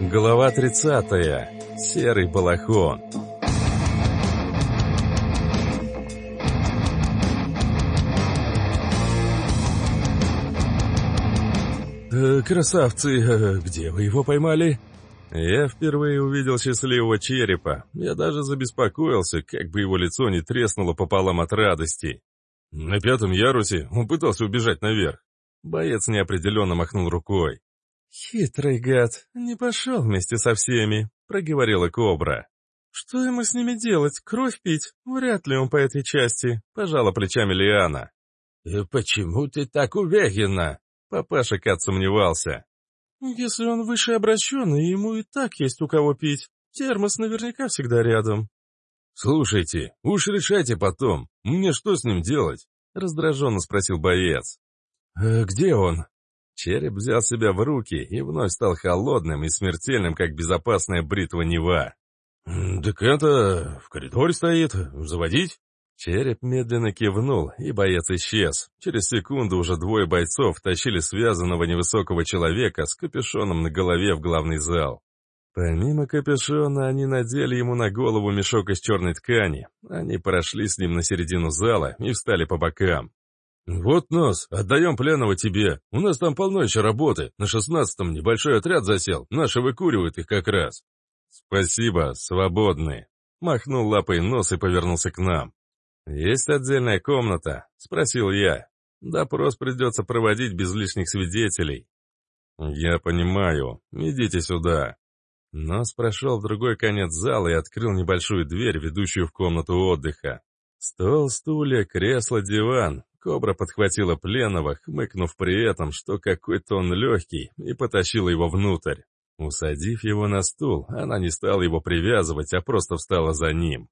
Глава 30. Серый балахон. Э, «Красавцы, э, где вы его поймали?» Я впервые увидел счастливого черепа. Я даже забеспокоился, как бы его лицо не треснуло пополам от радости. На пятом ярусе он пытался убежать наверх. Боец неопределенно махнул рукой. «Хитрый гад, не пошел вместе со всеми», — проговорила Кобра. «Что ему с ними делать? Кровь пить? Вряд ли он по этой части», — пожала плечами Лиана. «И почему ты так уверена?» Папаша Кат сомневался. «Если он выше обращенный, ему и так есть у кого пить. Термос наверняка всегда рядом». «Слушайте, уж решайте потом. Мне что с ним делать?» — раздраженно спросил боец. «Э, «Где он?» Череп взял себя в руки и вновь стал холодным и смертельным, как безопасная бритва Нева. «Так это... в коридоре стоит. Заводить?» Череп медленно кивнул, и боец исчез. Через секунду уже двое бойцов тащили связанного невысокого человека с капюшоном на голове в главный зал. Помимо капюшона, они надели ему на голову мешок из черной ткани. Они прошли с ним на середину зала и встали по бокам. «Вот нос, отдаем пленного тебе. У нас там полно еще работы. На шестнадцатом небольшой отряд засел, наши выкуривают их как раз». «Спасибо, свободны». Махнул лапой нос и повернулся к нам. «Есть отдельная комната?» — спросил я. «Допрос придется проводить без лишних свидетелей». «Я понимаю. Идите сюда». Нос прошел в другой конец зала и открыл небольшую дверь, ведущую в комнату отдыха. Стол, стулья, кресло, диван. Кобра подхватила пленного, хмыкнув при этом, что какой-то он легкий, и потащила его внутрь. Усадив его на стул, она не стала его привязывать, а просто встала за ним.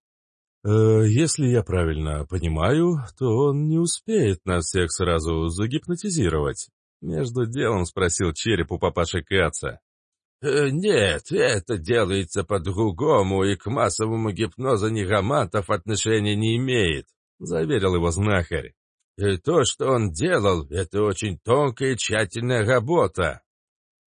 Э, «Если я правильно понимаю, то он не успеет нас всех сразу загипнотизировать», — между делом спросил череп у папаши Каца. «Э, «Нет, это делается по-другому и к массовому гипнозу негамантов отношения не имеет», — заверил его знахарь. И то, что он делал, это очень тонкая и тщательная работа.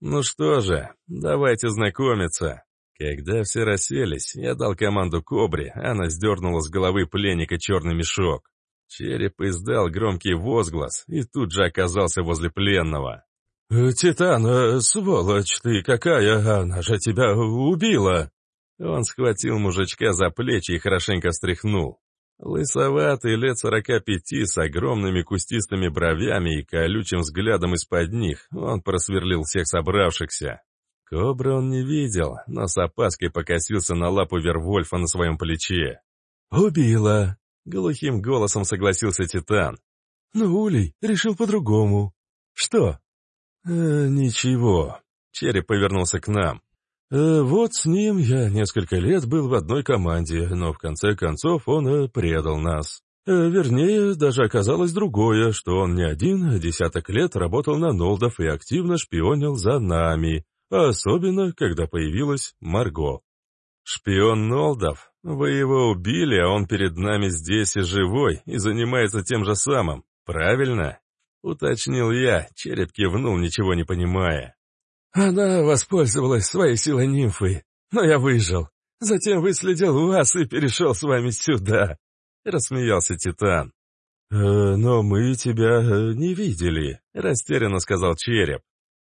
Ну что же, давайте знакомиться. Когда все расселись, я дал команду Кобре, она сдернула с головы пленника черный мешок. Череп издал громкий возглас и тут же оказался возле пленного. «Э, «Титан, э, сволочь ты какая, она же тебя убила!» Он схватил мужичка за плечи и хорошенько стряхнул. Лысоватый, лет сорока пяти, с огромными кустистыми бровями и колючим взглядом из-под них, он просверлил всех собравшихся. Кобра он не видел, но с опаской покосился на лапу Вервольфа на своем плече. «Убила!» — глухим голосом согласился Титан. «Но Улей решил по-другому». «Что?» э, «Ничего». Череп повернулся к нам. Э, «Вот с ним я несколько лет был в одной команде, но в конце концов он э, предал нас. Э, вернее, даже оказалось другое, что он не один десяток лет работал на Нолдов и активно шпионил за нами, особенно, когда появилась Марго. «Шпион Нолдов? Вы его убили, а он перед нами здесь и живой, и занимается тем же самым, правильно?» Уточнил я, череп кивнул, ничего не понимая. Она воспользовалась своей силой нимфы, но я выжил. Затем выследил вас и перешел с вами сюда», — рассмеялся Титан. «Э, «Но мы тебя э, не видели», — растерянно сказал Череп.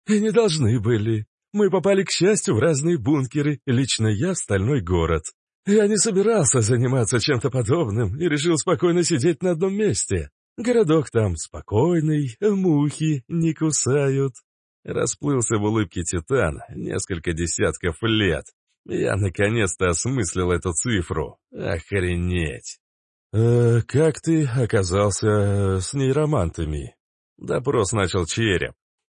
«И не должны были. Мы попали, к счастью, в разные бункеры, лично я в Стальной город. Я не собирался заниматься чем-то подобным и решил спокойно сидеть на одном месте. Городок там спокойный, мухи не кусают. Расплылся в улыбке Титан несколько десятков лет. Я наконец-то осмыслил эту цифру. Охренеть. «Э, «Как ты оказался э, с нейромантами?» Допрос начал череп.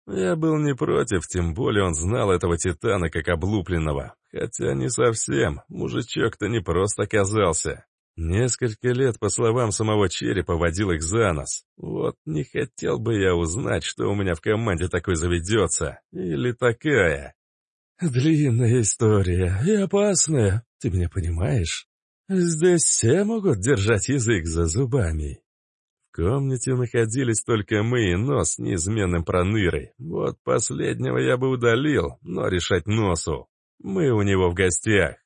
Я был не против, тем более он знал этого Титана как облупленного. Хотя не совсем, мужичок-то не просто оказался. Несколько лет, по словам самого черепа, водил их за нос. Вот не хотел бы я узнать, что у меня в команде такой заведется. Или такая. Длинная история и опасная, ты меня понимаешь? Здесь все могут держать язык за зубами. В комнате находились только мы и нос с неизменным пронырой. Вот последнего я бы удалил, но решать носу. Мы у него в гостях.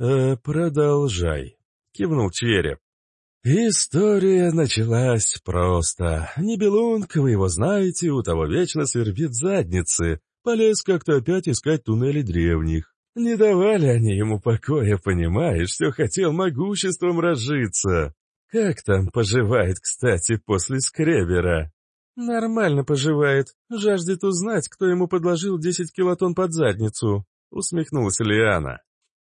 «Э, «Продолжай», — кивнул череп. История началась просто. Небелунг, вы его знаете, у того вечно свербит задницы. Полез как-то опять искать туннели древних. Не давали они ему покоя, понимаешь, все хотел могуществом разжиться. Как там поживает, кстати, после скребера? Нормально поживает. Жаждет узнать, кто ему подложил 10 килотон под задницу. Усмехнулась Лиана.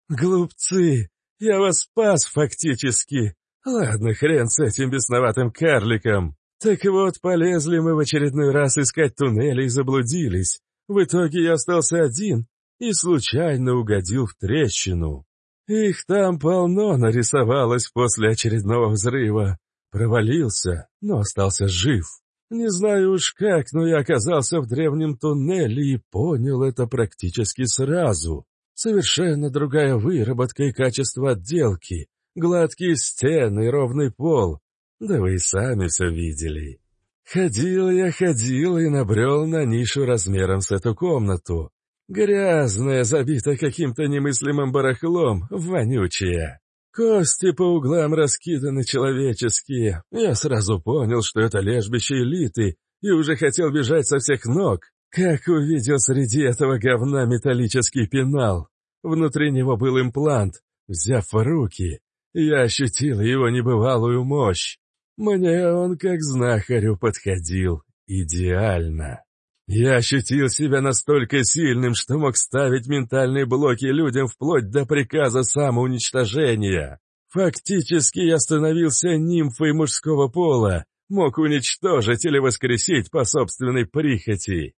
Глупцы, я вас спас фактически. Ладно, хрен с этим бесноватым карликом. Так вот, полезли мы в очередной раз искать туннели и заблудились. В итоге я остался один и случайно угодил в трещину. Их там полно нарисовалось после очередного взрыва. Провалился, но остался жив. Не знаю уж как, но я оказался в древнем туннеле и понял это практически сразу. Совершенно другая выработка и качество отделки, гладкие стены и ровный пол. Да вы и сами все видели. Ходил я, ходил и набрел на нишу размером с эту комнату. Грязная, забита каким-то немыслимым барахлом, вонючая. Кости по углам раскиданы человеческие. Я сразу понял, что это лежбище элиты, и уже хотел бежать со всех ног, как увидел среди этого говна металлический пенал. Внутри него был имплант. Взяв в руки, я ощутил его небывалую мощь. Мне он как знахарю подходил идеально. Я ощутил себя настолько сильным, что мог ставить ментальные блоки людям вплоть до приказа самоуничтожения. Фактически я становился нимфой мужского пола, мог уничтожить или воскресить по собственной прихоти.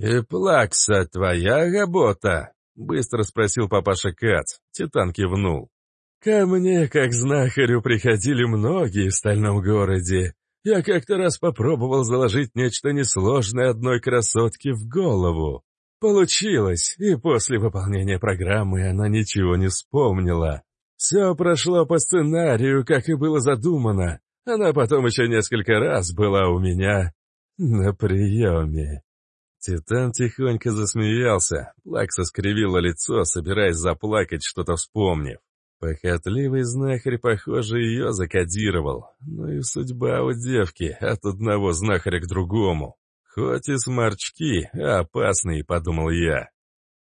«И плакса твоя работа?» — быстро спросил папаша Кац. Титан кивнул. Ко мне, как знахарю, приходили многие в стальном городе. Я как-то раз попробовал заложить нечто несложное одной красотке в голову. Получилось, и после выполнения программы она ничего не вспомнила. Все прошло по сценарию, как и было задумано. Она потом еще несколько раз была у меня на приеме. Титан тихонько засмеялся. Плакса скривила лицо, собираясь заплакать, что-то вспомнив. Похотливый знахарь, похоже, ее закодировал. Ну и судьба у девки от одного знахаря к другому. Хоть и сморчки, а опасные, подумал я.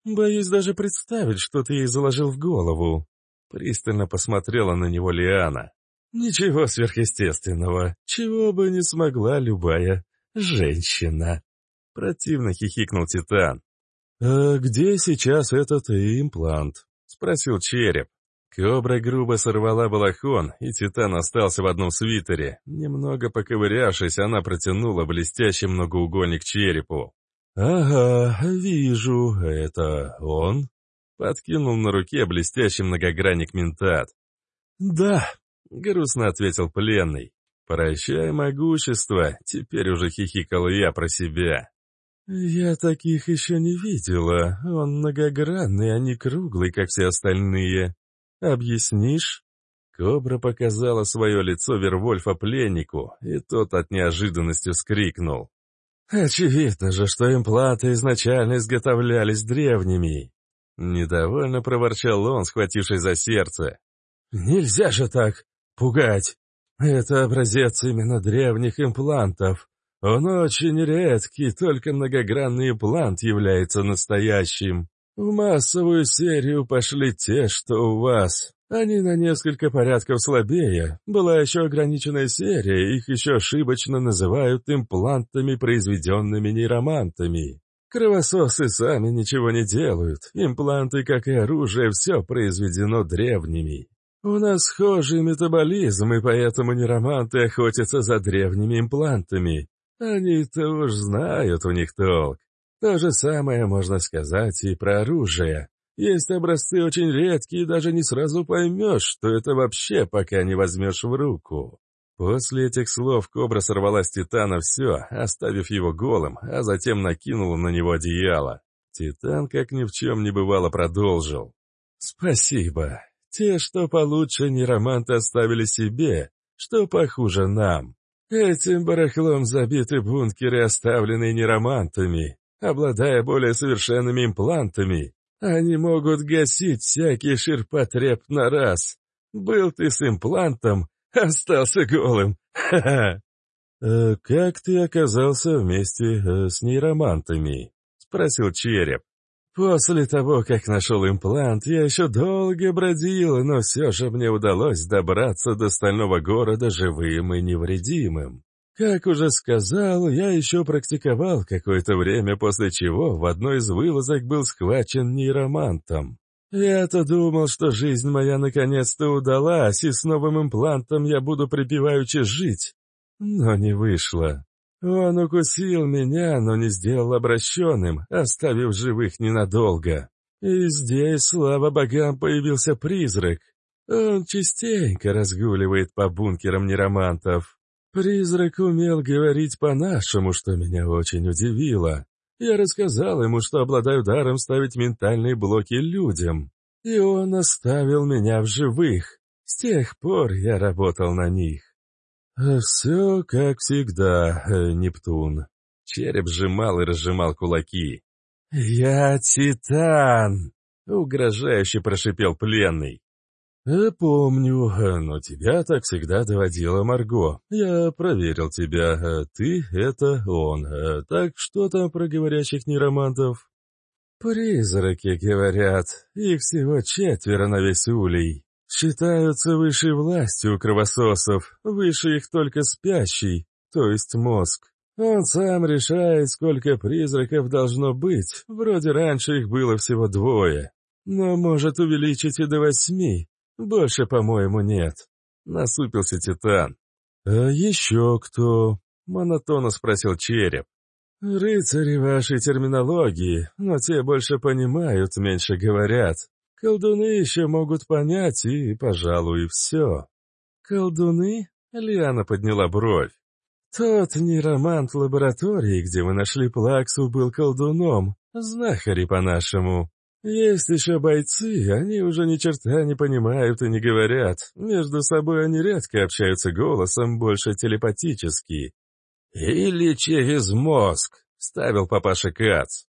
Боюсь даже представить, что ты ей заложил в голову. Пристально посмотрела на него Лиана. Ничего сверхъестественного, чего бы не смогла любая женщина. Противно хихикнул Титан. «А где сейчас этот имплант?» — спросил череп. Кобра грубо сорвала балахон, и Титан остался в одном свитере. Немного поковырявшись, она протянула блестящий многоугольник черепу. «Ага, вижу, это он?» Подкинул на руке блестящий многогранник ментат. «Да», — грустно ответил пленный. «Прощай, могущество», — теперь уже хихикал я про себя. «Я таких еще не видела. Он многогранный, а не круглый, как все остальные», «Объяснишь?» Кобра показала свое лицо Вервольфа пленнику, и тот от неожиданности вскрикнул. «Очевидно же, что импланты изначально изготовлялись древними!» Недовольно проворчал он, схватившись за сердце. «Нельзя же так пугать! Это образец именно древних имплантов. Он очень редкий, только многогранный имплант является настоящим. В массовую серию пошли те, что у вас. Они на несколько порядков слабее. Была еще ограниченная серия, их еще ошибочно называют имплантами, произведенными нейромантами. Кровососы сами ничего не делают. Импланты, как и оружие, все произведено древними. У нас схожий метаболизм, и поэтому нейроманты охотятся за древними имплантами. Они-то уж знают у них толк. То же самое можно сказать и про оружие. Есть образцы очень редкие, даже не сразу поймешь, что это вообще, пока не возьмешь в руку. После этих слов кобра сорвала с Титана все, оставив его голым, а затем накинула на него одеяло. Титан, как ни в чем не бывало, продолжил. «Спасибо. Те, что получше, нероманты оставили себе, что похуже нам. Этим барахлом забиты бункеры, оставленные неромантами. Обладая более совершенными имплантами, они могут гасить всякий ширпотреб на раз. Был ты с имплантом, остался голым. Ха-ха. «Э, «Как ты оказался вместе э, с нейромантами?» — спросил Череп. «После того, как нашел имплант, я еще долго бродил, но все же мне удалось добраться до стального города живым и невредимым. Как уже сказал, я еще практиковал какое-то время, после чего в одной из вылазок был схвачен нейромантом. Я-то думал, что жизнь моя наконец-то удалась, и с новым имплантом я буду припеваючи жить. Но не вышло. Он укусил меня, но не сделал обращенным, оставив живых ненадолго. И здесь, слава богам, появился призрак. Он частенько разгуливает по бункерам неромантов. Призрак умел говорить по-нашему, что меня очень удивило. Я рассказал ему, что обладаю даром ставить ментальные блоки людям. И он оставил меня в живых. С тех пор я работал на них. «Все как всегда, э, Нептун». Череп сжимал и разжимал кулаки. «Я Титан!» — угрожающе прошипел пленный. «Э, «Помню, э, но тебя так всегда доводила Марго. Я проверил тебя. Ты — это он. Так что там про говорящих неромантов?» «Призраки, говорят. Их всего четверо на весь улей. Считаются высшей властью кровососов, выше их только спящий, то есть мозг. Он сам решает, сколько призраков должно быть, вроде раньше их было всего двое. Но может увеличить и до восьми, больше, по-моему, нет. Насупился Титан. «А еще кто?» — монотонно спросил Череп. «Рыцари вашей терминологии, но те больше понимают, меньше говорят. Колдуны еще могут понять, и, пожалуй, все. Колдуны? Лиана подняла бровь. Тот нейромант в лаборатории, где мы нашли Плаксу, был колдуном, знахари по-нашему. Есть еще бойцы, они уже ни черта не понимают и не говорят. Между собой они редко общаются голосом, больше телепатически. «Или через мозг», — ставил папаша Кац.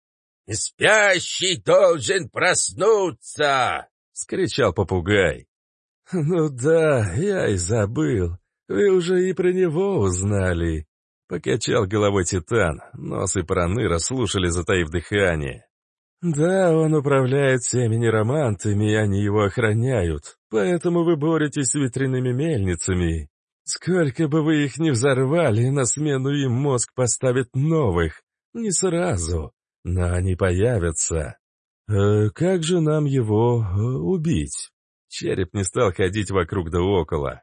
«Спящий должен проснуться!» — скричал попугай. «Ну да, я и забыл. Вы уже и про него узнали». Покачал головой Титан, нос и проныра слушали, затаив дыхание. «Да, он управляет всеми неромантами, и они его охраняют, поэтому вы боретесь с ветряными мельницами. Сколько бы вы их ни взорвали, на смену им мозг поставит новых. Не сразу, но они появятся. Э, как же нам его э, убить? Череп не стал ходить вокруг да около.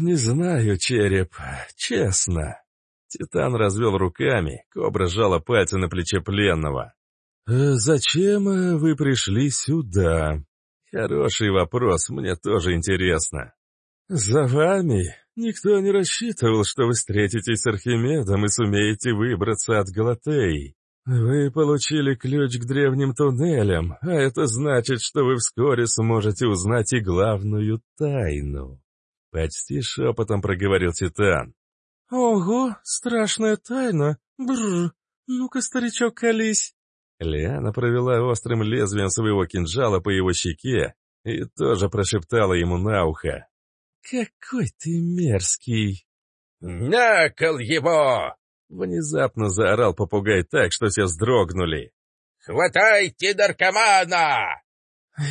Не знаю, Череп, честно. Титан развел руками, кобра сжала пальцы на плече пленного. «Э, «Зачем э, вы пришли сюда?» «Хороший вопрос, мне тоже интересно». «За вами? Никто не рассчитывал, что вы встретитесь с Архимедом и сумеете выбраться от Галатеи. «Вы получили ключ к древним туннелям, а это значит, что вы вскоре сможете узнать и главную тайну». Почти шепотом проговорил Титан. «Ого, страшная тайна! Бррр! Ну-ка, старичок, колись!» Лиана провела острым лезвием своего кинжала по его щеке и тоже прошептала ему на ухо. «Какой ты мерзкий!» «Накол его!» Внезапно заорал попугай так, что все вздрогнули. «Хватайте наркомана!»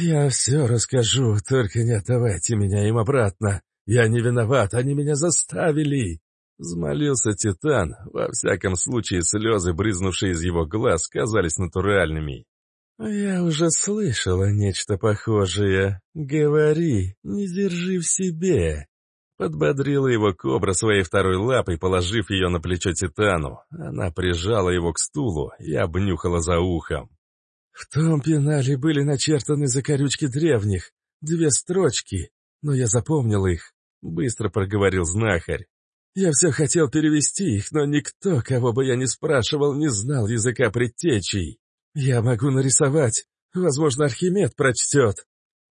«Я все расскажу, только не отдавайте меня им обратно. Я не виноват, они меня заставили!» Взмолился Титан. Во всяком случае, слезы, брызнувшие из его глаз, казались натуральными. «Я уже слышала нечто похожее. Говори, не держи в себе!» Подбодрила его кобра своей второй лапой, положив ее на плечо Титану. Она прижала его к стулу и обнюхала за ухом. В том пенале были начертаны закорючки древних, две строчки, но я запомнил их, быстро проговорил знахарь. Я все хотел перевести их, но никто, кого бы я ни спрашивал, не знал языка предтечей. Я могу нарисовать, возможно, Архимед прочтет.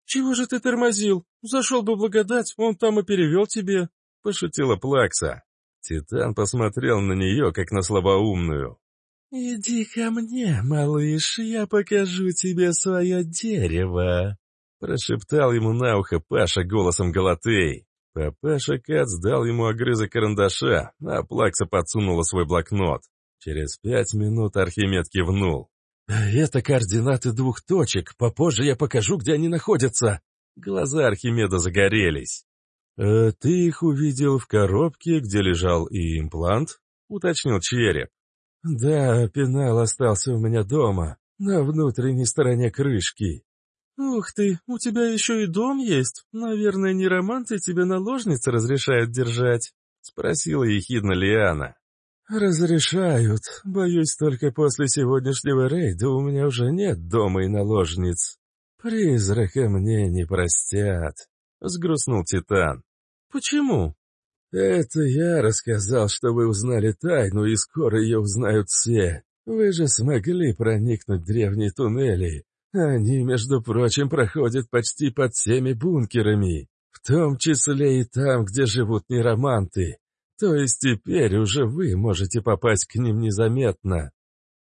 «Чего же ты тормозил? Зашел бы благодать, он там и перевел тебе», — пошутила Плакса. Титан посмотрел на нее, как на слабоумную. «Иди ко мне, малыш, я покажу тебе свое дерево», — прошептал ему на ухо Паша голосом Галатей. Папаша Кац дал ему огрызок карандаша, а Плакса подсунула свой блокнот. Через пять минут Архимед кивнул. «Это координаты двух точек. Попозже я покажу, где они находятся». Глаза Архимеда загорелись. «Э, «Ты их увидел в коробке, где лежал и имплант?» — уточнил череп. «Да, пенал остался у меня дома, на внутренней стороне крышки». «Ух ты, у тебя еще и дом есть? Наверное, не романты тебе наложницы разрешают держать?» — спросила ехидно Лиана. «Разрешают. Боюсь, только после сегодняшнего рейда у меня уже нет дома и наложниц. Призрака мне не простят», — сгрустнул Титан. «Почему?» «Это я рассказал, что вы узнали тайну, и скоро ее узнают все. Вы же смогли проникнуть в древние туннели. Они, между прочим, проходят почти под всеми бункерами, в том числе и там, где живут нероманты. То есть теперь уже вы можете попасть к ним незаметно.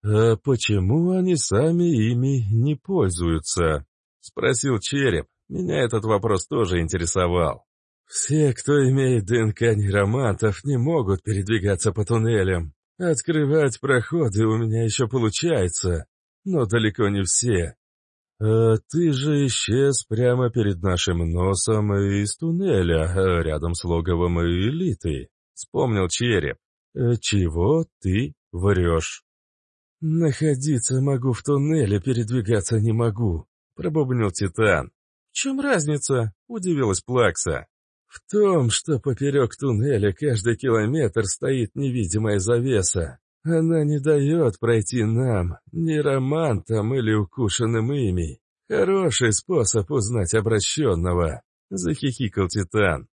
А почему они сами ими не пользуются? Спросил Череп. Меня этот вопрос тоже интересовал. Все, кто имеет ДНК неромантов, не могут передвигаться по туннелям. Открывать проходы у меня еще получается, но далеко не все. А ты же исчез прямо перед нашим носом из туннеля, рядом с логовом элиты. Вспомнил череп. Э, «Чего ты врешь?» «Находиться могу в туннеле, передвигаться не могу», — пробубнил Титан. «В чем разница?» — удивилась Плакса. «В том, что поперек туннеля каждый километр стоит невидимая завеса. Она не дает пройти нам, ни романтам или укушенным ими. Хороший способ узнать обращенного», — захихикал Титан.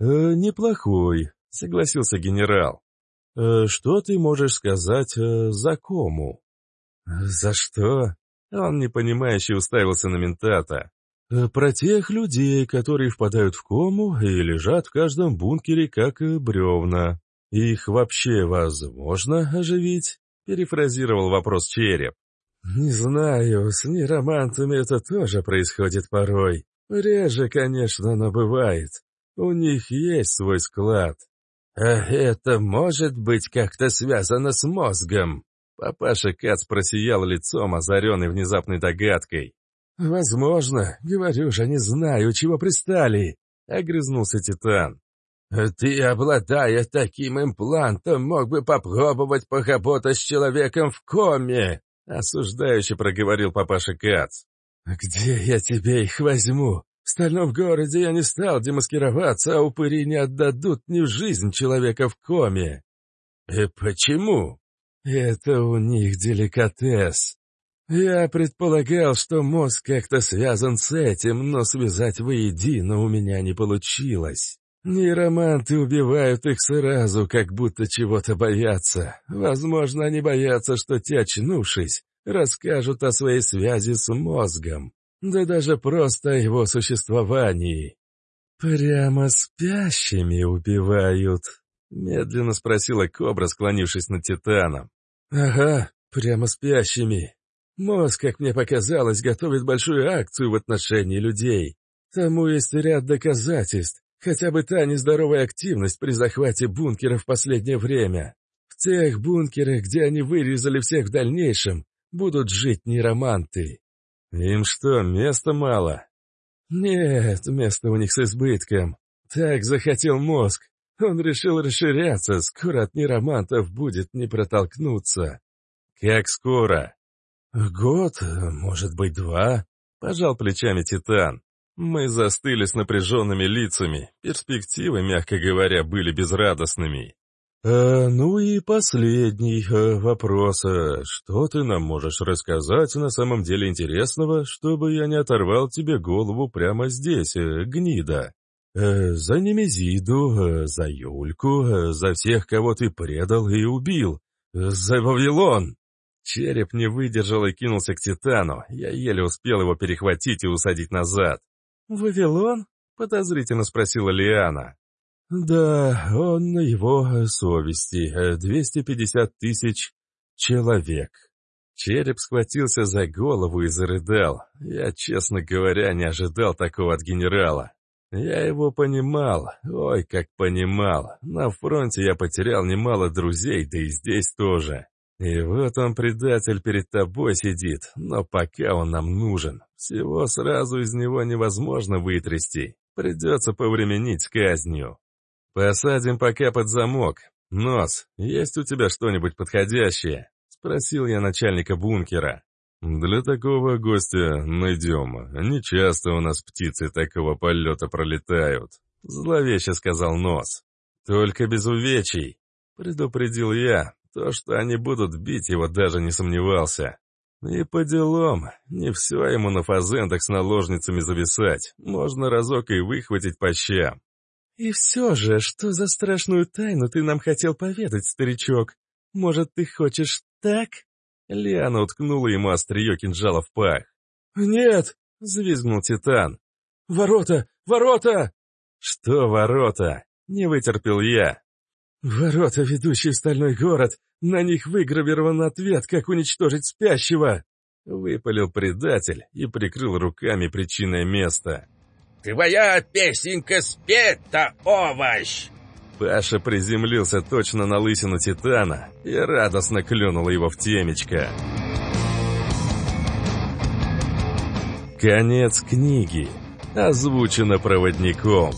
«Э, «Неплохой», — согласился генерал. «Э, «Что ты можешь сказать э, за кому?» «За что?» Он непонимающе уставился на ментата. «Э, «Про тех людей, которые впадают в кому и лежат в каждом бункере, как бревна. Их вообще возможно оживить?» — перефразировал вопрос череп. «Не знаю, с неромантами это тоже происходит порой. Реже, конечно, но бывает. У них есть свой склад. «А это может быть как-то связано с мозгом?» Папаша Кац просиял лицом, озаренный внезапной догадкой. «Возможно. Говорю же, не знаю, чего пристали», — огрызнулся Титан. «Ты, обладая таким имплантом, мог бы попробовать поработать с человеком в коме», — осуждающе проговорил папаша Кац. «Где я тебе их возьму? В стальном городе я не стал демаскироваться, а упыри не отдадут ни в жизнь человека в коме. И почему? Это у них деликатес. Я предполагал, что мозг как-то связан с этим, но связать воедино у меня не получилось. Нейроманты убивают их сразу, как будто чего-то боятся. Возможно, они боятся, что те, очнувшись, расскажут о своей связи с мозгом да даже просто о его существовании. «Прямо спящими убивают?» — медленно спросила Кобра, склонившись над Титаном. «Ага, прямо спящими. Мозг, как мне показалось, готовит большую акцию в отношении людей. Тому есть ряд доказательств, хотя бы та нездоровая активность при захвате бункера в последнее время. В тех бункерах, где они вырезали всех в дальнейшем, будут жить нейроманты. Им что, места мало? Нет, места у них с избытком. Так захотел мозг. Он решил расширяться, скоро от неромантов будет не протолкнуться. Как скоро? Год, может быть, два? Пожал плечами Титан. Мы застыли с напряженными лицами. Перспективы, мягко говоря, были безрадостными. «Э, «Ну и последний э, вопрос. Э, что ты нам можешь рассказать на самом деле интересного, чтобы я не оторвал тебе голову прямо здесь, э, гнида? Э, за Немезиду, э, за Юльку, э, за всех, кого ты предал и убил, э, за Вавилон!» Череп не выдержал и кинулся к Титану. Я еле успел его перехватить и усадить назад. «Вавилон?» — подозрительно спросила Лиана. Да, он на его совести. 250 тысяч человек. Череп схватился за голову и зарыдал. Я, честно говоря, не ожидал такого от генерала. Я его понимал, ой, как понимал. На фронте я потерял немало друзей, да и здесь тоже. И вот он, предатель, перед тобой сидит, но пока он нам нужен. Всего сразу из него невозможно вытрясти. Придется повременить с казнью. Посадим пока под замок. Нос, есть у тебя что-нибудь подходящее? Спросил я начальника бункера. «Для такого гостя найдем. Не часто у нас птицы такого полета пролетают», — зловеще сказал Нос. «Только без увечий», — предупредил я. То, что они будут бить его, даже не сомневался. И по делам, не все ему на фазендах с наложницами зависать. Можно разок и выхватить по щам. «И все же, что за страшную тайну ты нам хотел поведать, старичок? Может, ты хочешь так?» Лиана уткнула ему острие кинжала в пах. «Нет!» — взвизгнул Титан. «Ворота! Ворота!» «Что ворота?» — не вытерпел я. «Ворота, ведущие в стальной город! На них выгравирован ответ, как уничтожить спящего!» Выпалил предатель и прикрыл руками причинное место. «Твоя песенка спета, овощ!» Паша приземлился точно на лысину Титана и радостно клюнул его в темечко. Конец книги. Озвучено проводником.